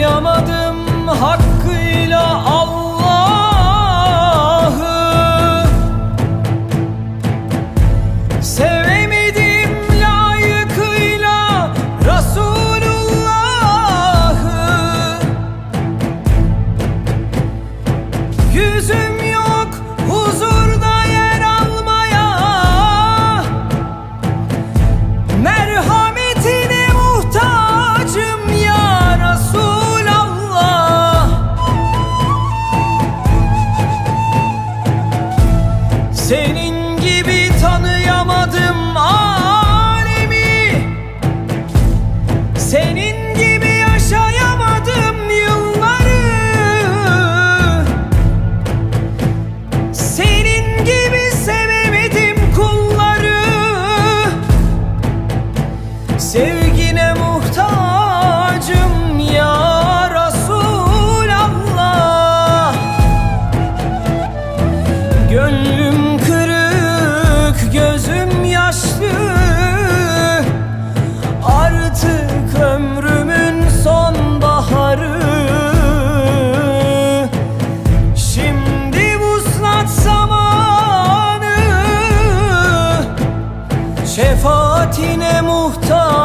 Anlayamadım hakkıyla شفاتین محتاج